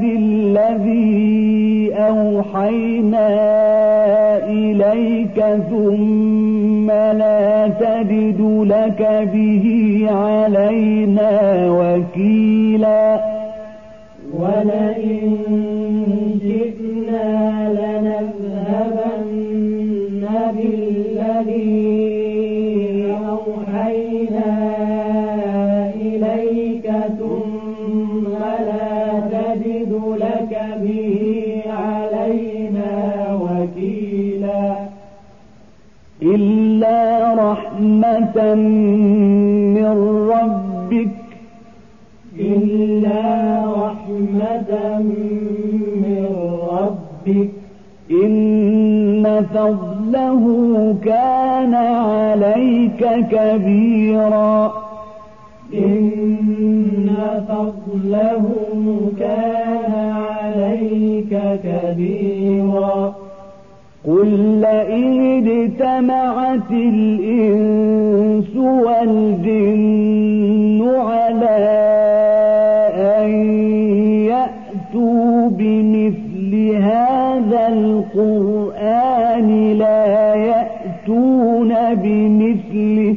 Speaker 1: بالذي أوحينا إليك ثم لا تجد لك به علينا وكيلا.
Speaker 2: ولئن
Speaker 1: رحمة من ربك
Speaker 2: إلا رحمة من ربك.
Speaker 1: إن فضله كان عليك كبيرا.
Speaker 2: إن فضله كان عليك كبيرا.
Speaker 1: قل لئن اجتمعت الإنس والجن على أن يأتوا بمثل هذا القرآن لا يأتون بمثله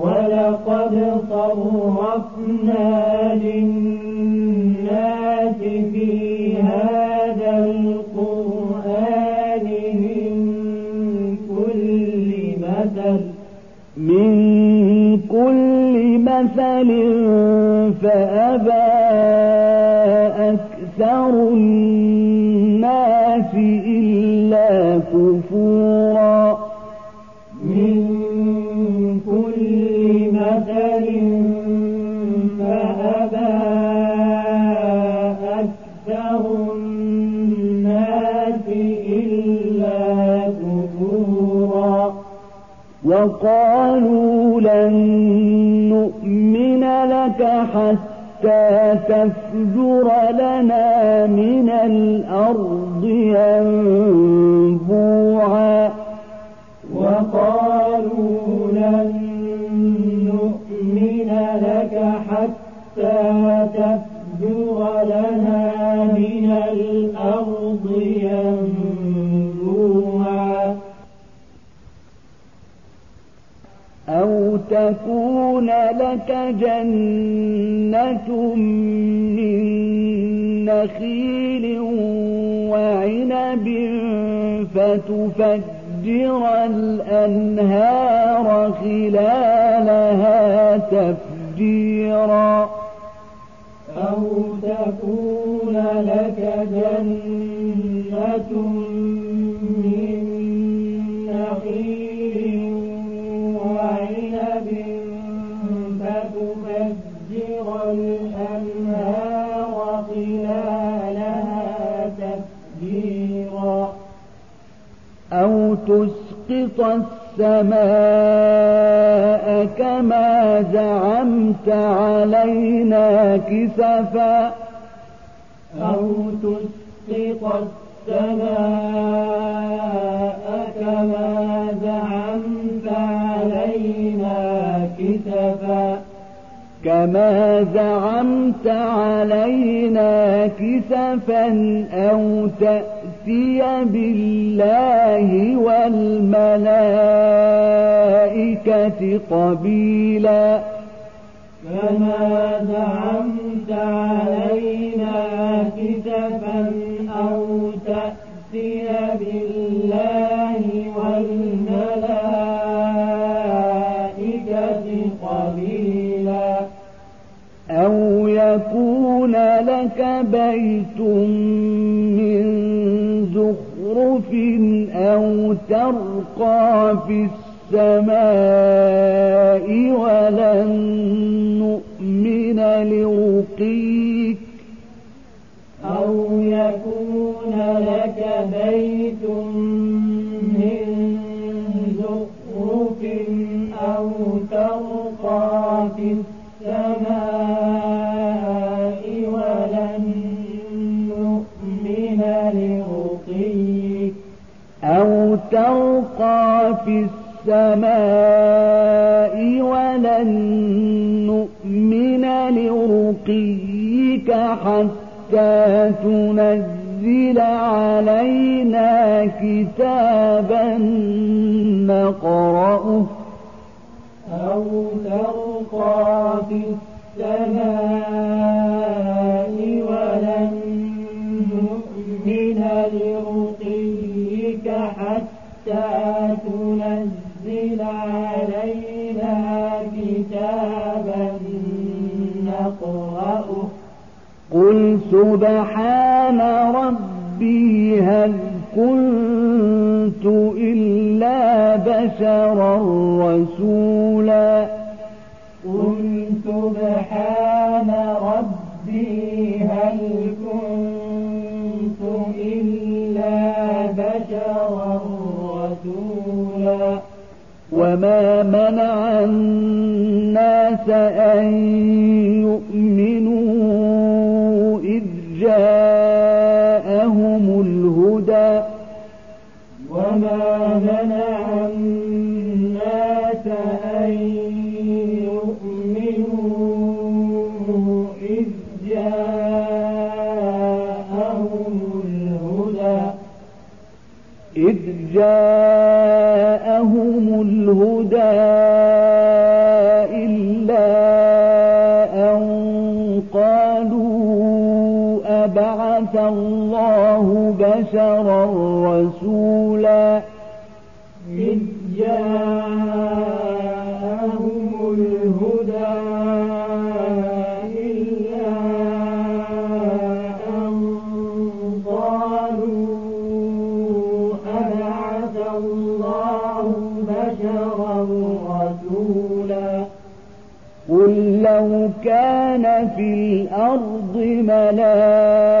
Speaker 2: ولقد صرفنا للناس
Speaker 1: السماء ولن نؤمن لرقيك
Speaker 2: أو يكون لك بيت من أو ترقى في السماء ولن نؤمن لرقيك
Speaker 1: أو ترقى في السماء لرقيك حتى تنزل علينا كتابا نقرأه.
Speaker 2: أو ترقى في السماء
Speaker 1: قل سبحان ربي هل كنت إلا بشرا رسولا
Speaker 2: قل سبحان ربي هل كنت إلا بشرا رسولا
Speaker 1: وما منع الناس أن يؤمنوا
Speaker 2: منع الناس أن يؤمنوا إذ جاءهم الهدى
Speaker 1: إذ جاءهم الهدى إلا أن قالوا أبعث الله بشرا رسولا الأرض ملائكة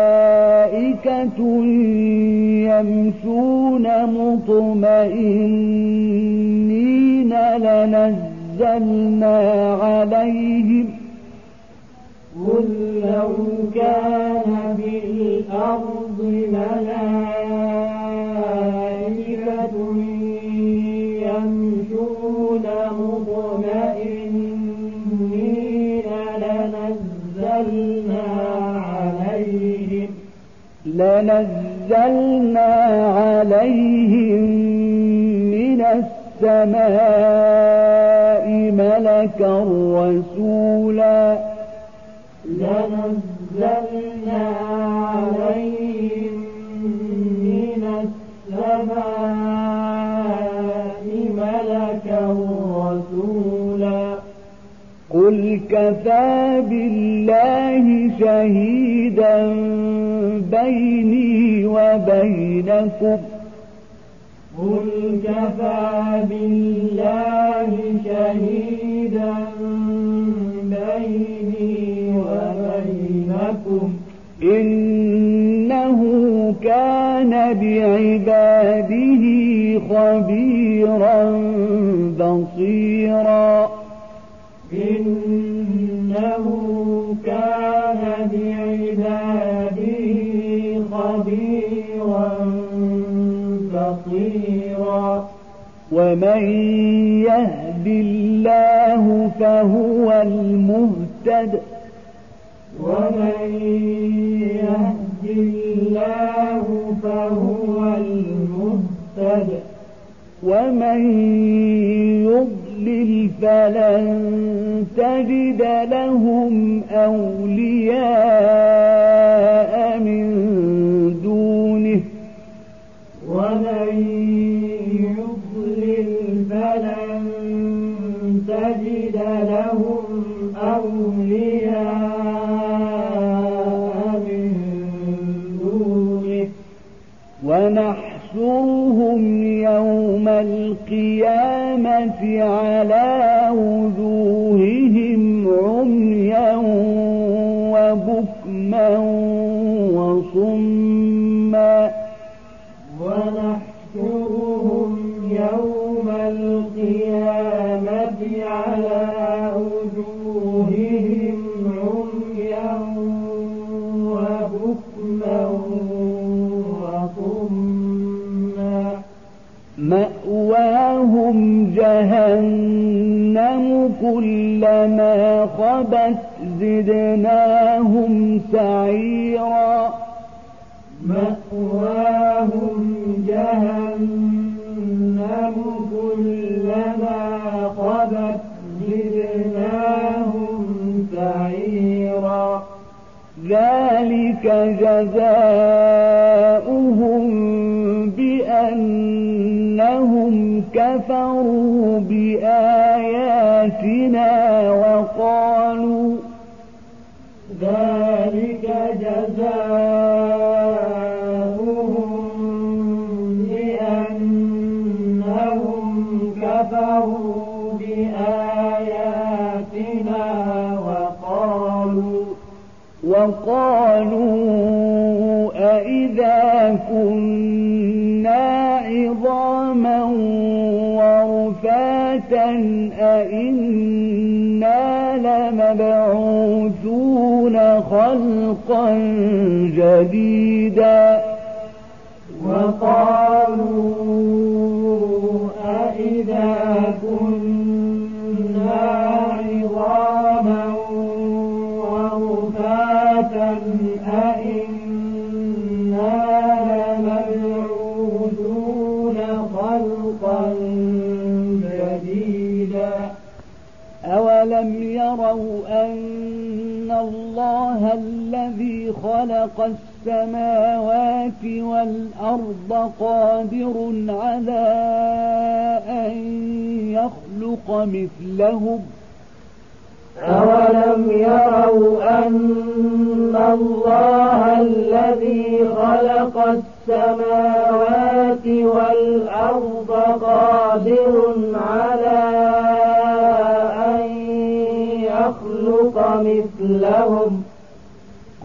Speaker 1: يمشون مطمئنين لنزلنا عليهم
Speaker 2: قل لو كان في الأرض ملائكة
Speaker 1: السماء ملكا رسولا.
Speaker 2: لنزلنا عليهم من السماء ملكا رسولا.
Speaker 1: قل كفى بالله شهيدا بيني وبينكم.
Speaker 2: كفى بالله شهيدا بيني وبينكم.
Speaker 1: إنه كان بعباده خبيرا. ومن يهد الله فهو المهتد.
Speaker 2: ومن يهد الله فهو المهتد.
Speaker 1: ومن يضلل فلن تجد لهم أولياء. القيامة على كلما خبت زدناهم سعيرا.
Speaker 2: مأواهم جهنم كلما خبت زدناهم سعيرا.
Speaker 1: ذلك جزاؤهم كفروا بآياتنا وقالوا
Speaker 2: ذلك جزاؤهم كفروا بآياتنا وقالوا
Speaker 1: وقالوا خلقا جديدا.
Speaker 2: وقالوا أئذا كنا عظاما ورفاتا أئنا لمبعوثون خلقا جديدا.
Speaker 1: أولم يروا أن الله الذي خلق السماوات والأرض قادر على أن يخلق مثلهم؟
Speaker 2: أولم يروا أن الله الذي خلق السماوات والأرض قادر على أن يخلق مثلهم؟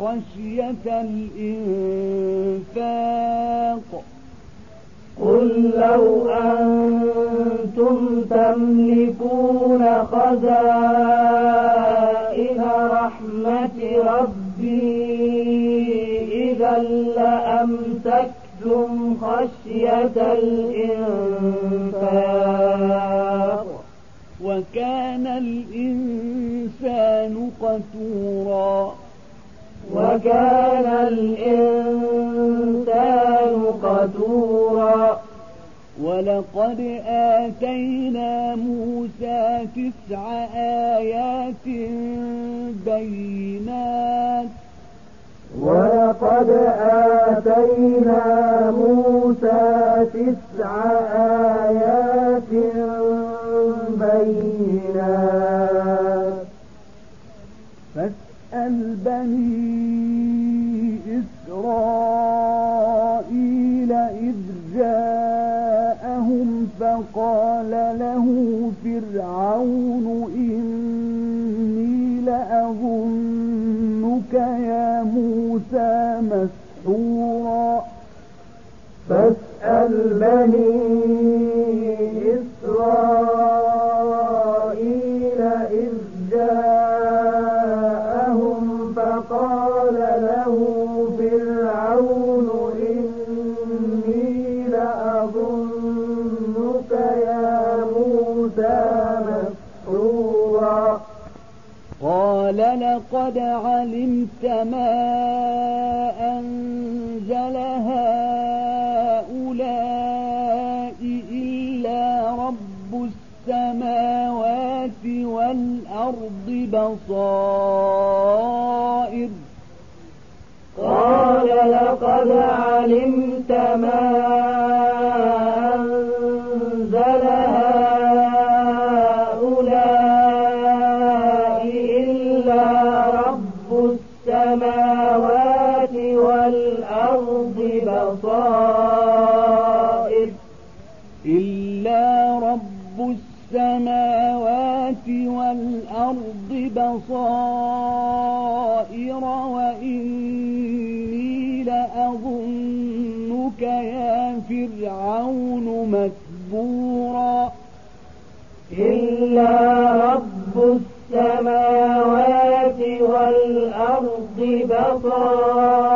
Speaker 1: خشية الإنفاق
Speaker 2: قل لو أنتم تملكون خزائن رحمة ربي إذا لأمسكتم خشية الإنفاق
Speaker 1: وكان الإنسان قتورا
Speaker 2: وكان الإنسان قتورا.
Speaker 1: ولقد آتينا موسى تسع آيات بينات.
Speaker 2: ولقد آتينا موسى تسع آيات بينات.
Speaker 1: فاسأل بني فقال له فرعون إني لأظنك يا موسى مسحورا.
Speaker 2: فاسأل بني
Speaker 1: لقد علمت ما أنزل هؤلاء إلا رب السماوات والأرض بصائر.
Speaker 2: قال لقد علمت ما
Speaker 1: البصائر وإني لأظنك يا فرعون مكبورا.
Speaker 2: إلا رب السماوات والأرض بصائر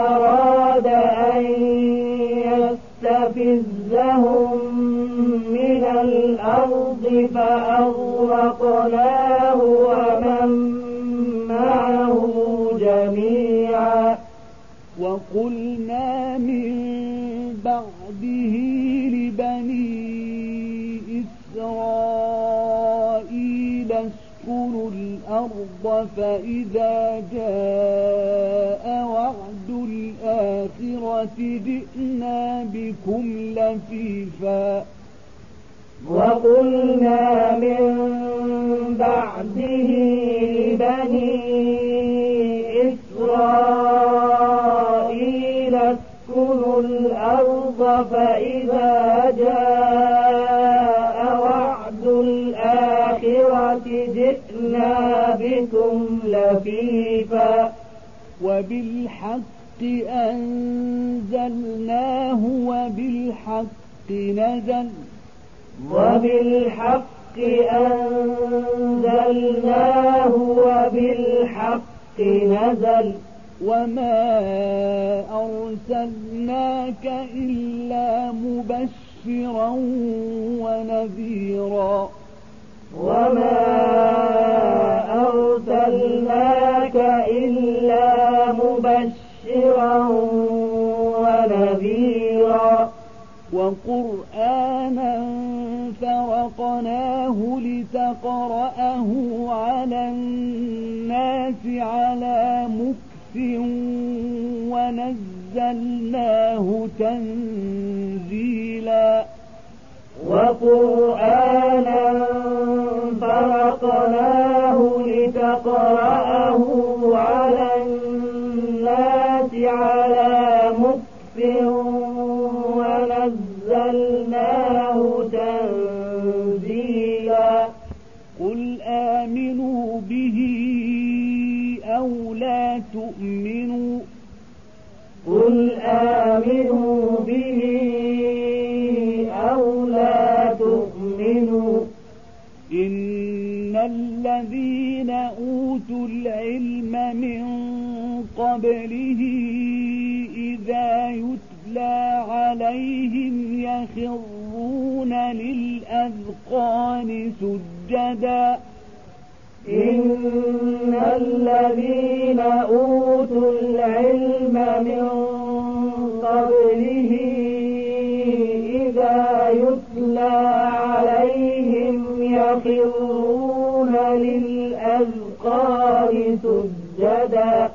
Speaker 1: الأذقان سجدا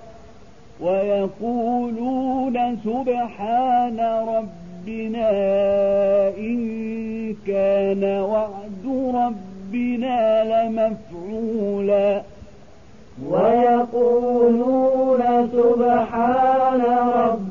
Speaker 1: ويقولون سبحان ربنا إن كان وعد ربنا لمفعولا.
Speaker 2: ويقولون سبحان ربنا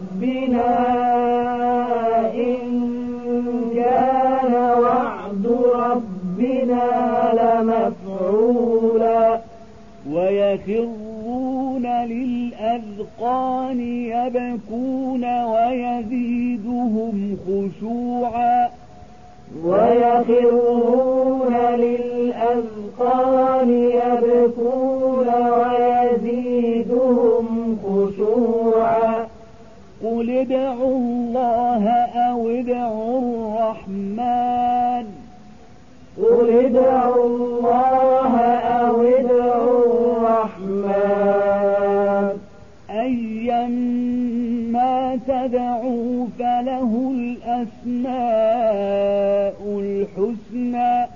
Speaker 1: يخرون للأذقان يبكون ويزيدهم خشوعا
Speaker 2: ويخرون للأذقان يبكون ويزيدهم خشوعا
Speaker 1: قل ادعوا الله أو ادعوا الرحمن
Speaker 2: قل ادعوا الله يدعو فله الأسماء الحسنى.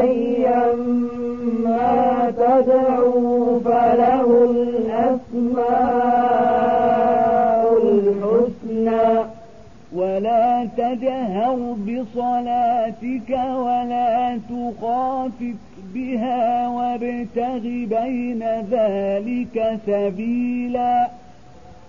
Speaker 2: أيما تدعو فله الأسماء الحسنى.
Speaker 1: ولا تجهر بصلاتك ولا تخافك بها وابتغ بين ذلك سبيلاً.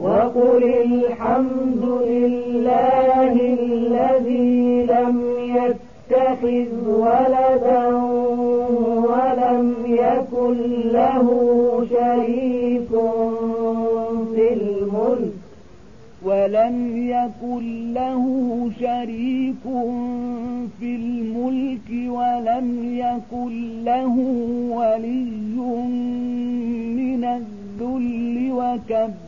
Speaker 2: وقل الحمد لله الذي لم يتخذ ولدا ولم يكن له شريك في الملك
Speaker 1: ولم يكن له شريك في الملك ولم يكن له ولي من الذل وكبر